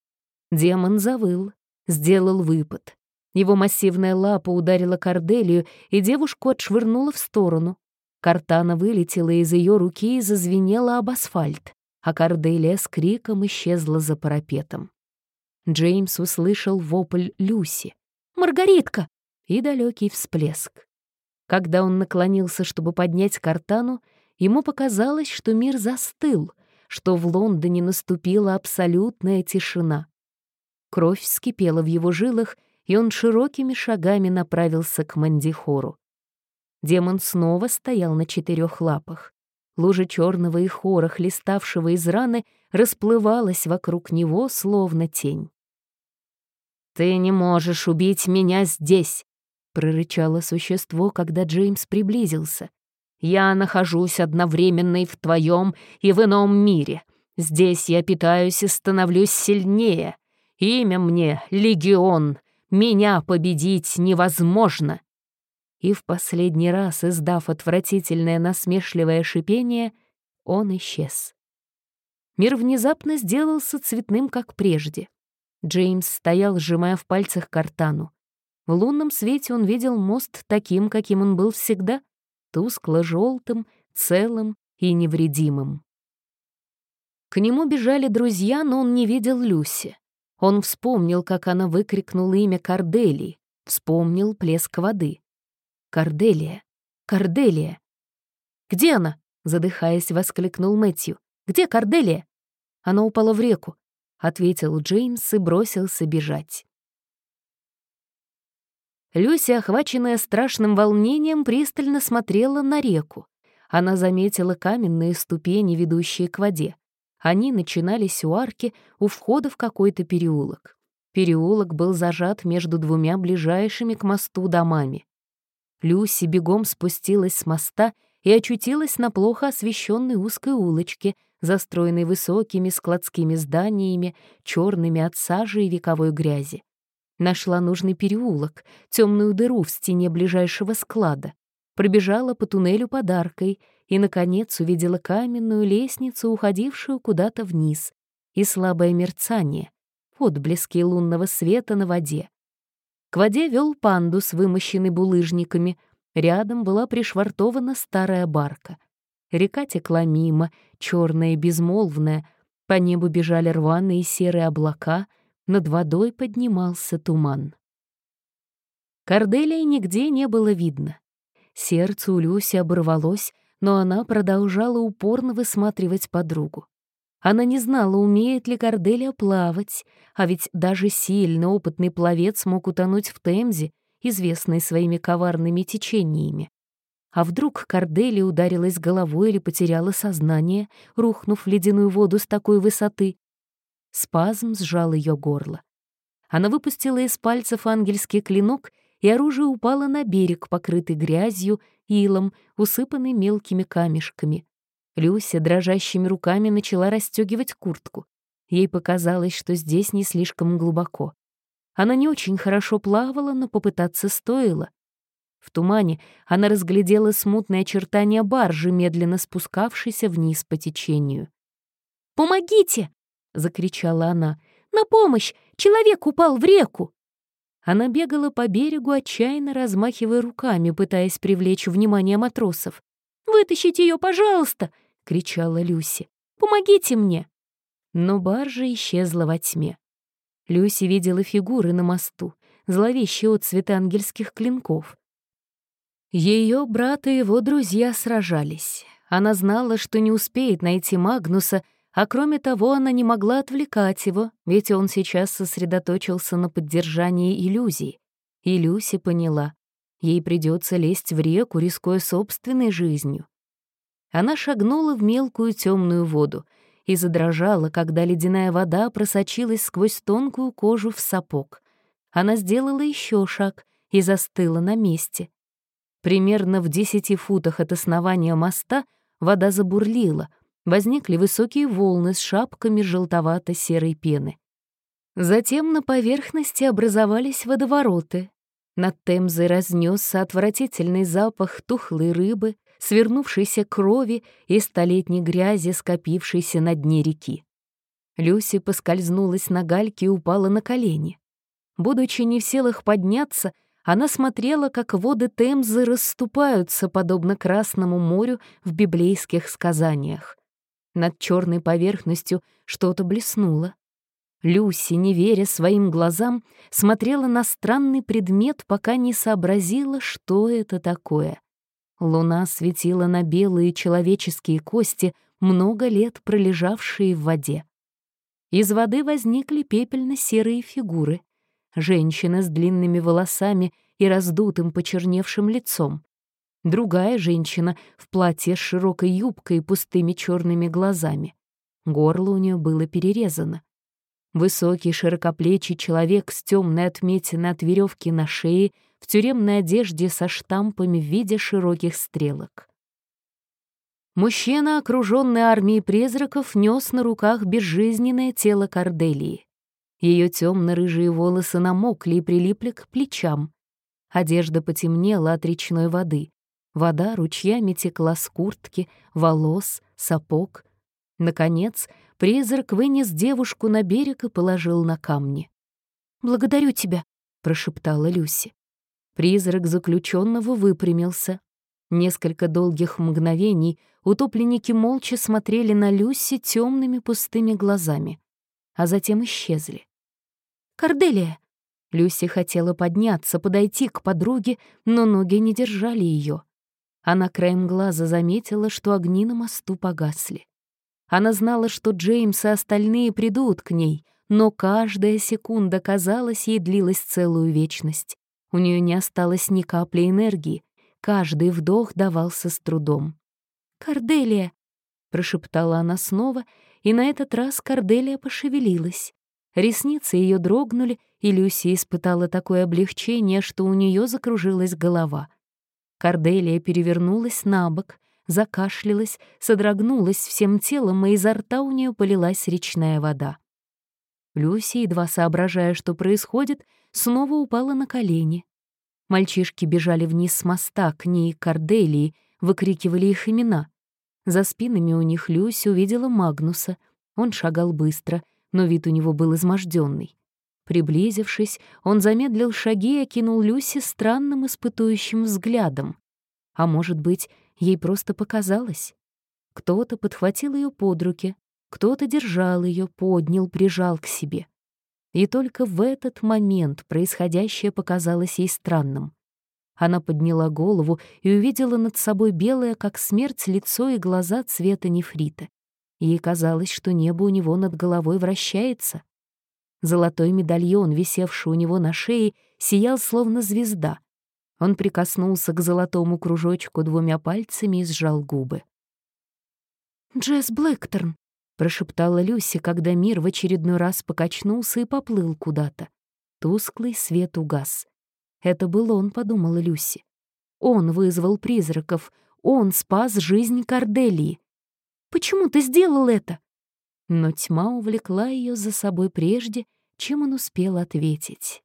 Демон завыл, сделал выпад. Его массивная лапа ударила Корделию, и девушку отшвырнула в сторону. Картана вылетела из ее руки и зазвенела об асфальт, а Корделия с криком исчезла за парапетом. Джеймс услышал вопль Люси. «Маргаритка!» и далекий всплеск. Когда он наклонился, чтобы поднять картану, ему показалось, что мир застыл, что в Лондоне наступила абсолютная тишина. Кровь вскипела в его жилах, и он широкими шагами направился к Мандихору. Демон снова стоял на четырех лапах. Лужа черного и хора, хлеставшего из раны, расплывалась вокруг него, словно тень. «Ты не можешь убить меня здесь!» — прорычало существо, когда Джеймс приблизился. «Я нахожусь одновременно и в твоем, и в ином мире. Здесь я питаюсь и становлюсь сильнее. Имя мне — Легион. Меня победить невозможно!» И в последний раз, издав отвратительное насмешливое шипение, он исчез. Мир внезапно сделался цветным, как прежде. Джеймс стоял, сжимая в пальцах картану. В лунном свете он видел мост таким, каким он был всегда, тускло-желтым, целым и невредимым. К нему бежали друзья, но он не видел Люси. Он вспомнил, как она выкрикнула имя Корделии, вспомнил плеск воды. «Корделия! Корделия!» «Где она?» — задыхаясь, воскликнул Мэтью. «Где Корделия?» Она упала в реку, — ответил Джеймс и бросился бежать. Люся, охваченная страшным волнением, пристально смотрела на реку. Она заметила каменные ступени, ведущие к воде. Они начинались у арки, у входа в какой-то переулок. Переулок был зажат между двумя ближайшими к мосту домами. Люси бегом спустилась с моста и очутилась на плохо освещенной узкой улочке, застроенной высокими складскими зданиями, черными от сажи и вековой грязи. Нашла нужный переулок, темную дыру в стене ближайшего склада, пробежала по туннелю подаркой и, наконец, увидела каменную лестницу, уходившую куда-то вниз, и слабое мерцание, отблески лунного света на воде. К воде вел пандус, вымощенный булыжниками, рядом была пришвартована старая барка — Река текла мимо, черная и безмолвная, по небу бежали рваные серые облака, над водой поднимался туман. Корделии нигде не было видно. Сердце у Люси оборвалось, но она продолжала упорно высматривать подругу. Она не знала, умеет ли Корделия плавать, а ведь даже сильно опытный пловец мог утонуть в Темзе, известный своими коварными течениями. А вдруг Кордели ударилась головой или потеряла сознание, рухнув в ледяную воду с такой высоты? Спазм сжал ее горло. Она выпустила из пальцев ангельский клинок, и оружие упало на берег, покрытый грязью, илом, усыпанный мелкими камешками. Люся дрожащими руками начала расстегивать куртку. Ей показалось, что здесь не слишком глубоко. Она не очень хорошо плавала, но попытаться стоило. В тумане она разглядела смутные очертания баржи, медленно спускавшейся вниз по течению. «Помогите!» — закричала она. «На помощь! Человек упал в реку!» Она бегала по берегу, отчаянно размахивая руками, пытаясь привлечь внимание матросов. «Вытащите ее, пожалуйста!» — кричала Люси. «Помогите мне!» Но баржа исчезла во тьме. Люси видела фигуры на мосту, зловещие отцветы ангельских клинков. Ее брат и его друзья сражались. Она знала, что не успеет найти Магнуса, а кроме того, она не могла отвлекать его, ведь он сейчас сосредоточился на поддержании иллюзий. И Люси поняла, ей придется лезть в реку, рискуя собственной жизнью. Она шагнула в мелкую темную воду и задрожала, когда ледяная вода просочилась сквозь тонкую кожу в сапог. Она сделала еще шаг и застыла на месте — Примерно в десяти футах от основания моста вода забурлила, возникли высокие волны с шапками желтовато-серой пены. Затем на поверхности образовались водовороты. Над Темзой разнесся отвратительный запах тухлой рыбы, свернувшейся крови и столетней грязи, скопившейся на дне реки. Люси поскользнулась на гальке и упала на колени. Будучи не в силах подняться, она смотрела, как воды Темзы расступаются, подобно Красному морю в библейских сказаниях. Над черной поверхностью что-то блеснуло. Люси, не веря своим глазам, смотрела на странный предмет, пока не сообразила, что это такое. Луна светила на белые человеческие кости, много лет пролежавшие в воде. Из воды возникли пепельно-серые фигуры женщина с длинными волосами и раздутым почерневшим лицом. Другая женщина в платье с широкой юбкой и пустыми черными глазами. Горло у нее было перерезано. Высокий широкоплечий человек с темной отметиной от веревки на шее в тюремной одежде со штампами в виде широких стрелок. Мужчина, окруженный армией призраков, нес на руках безжизненное тело Корделии. Ее темно-рыжие волосы намокли и прилипли к плечам. Одежда потемнела от речной воды. Вода ручьями текла с куртки, волос, сапог. Наконец, призрак вынес девушку на берег и положил на камни. «Благодарю тебя», — прошептала Люси. Призрак заключенного выпрямился. Несколько долгих мгновений утопленники молча смотрели на Люси темными пустыми глазами, а затем исчезли. «Корделия!» Люси хотела подняться, подойти к подруге, но ноги не держали ее. Она краем глаза заметила, что огни на мосту погасли. Она знала, что Джеймс и остальные придут к ней, но каждая секунда, казалась, ей длилась целую вечность. У нее не осталось ни капли энергии, каждый вдох давался с трудом. «Корделия!» — прошептала она снова, и на этот раз Корделия пошевелилась. Ресницы ее дрогнули, и Люси испытала такое облегчение, что у нее закружилась голова. Корделия перевернулась на бок, закашлялась, содрогнулась всем телом, и изо рта у нее полилась речная вода. Люси, едва соображая, что происходит, снова упала на колени. Мальчишки бежали вниз с моста к ней Корделии, выкрикивали их имена. За спинами у них Люси увидела Магнуса. Он шагал быстро, но вид у него был изможденный. Приблизившись, он замедлил шаги и окинул Люси странным испытующим взглядом. А может быть, ей просто показалось? Кто-то подхватил ее под руки, кто-то держал ее, поднял, прижал к себе. И только в этот момент происходящее показалось ей странным. Она подняла голову и увидела над собой белое, как смерть, лицо и глаза цвета нефрита. Ей казалось, что небо у него над головой вращается. Золотой медальон, висевший у него на шее, сиял словно звезда. Он прикоснулся к золотому кружочку двумя пальцами и сжал губы. «Джесс Блэкторн», — прошептала Люси, когда мир в очередной раз покачнулся и поплыл куда-то. Тусклый свет угас. Это был он, подумала Люси. Он вызвал призраков, он спас жизнь Корделии. Почему ты сделал это?» Но тьма увлекла ее за собой прежде, чем он успел ответить.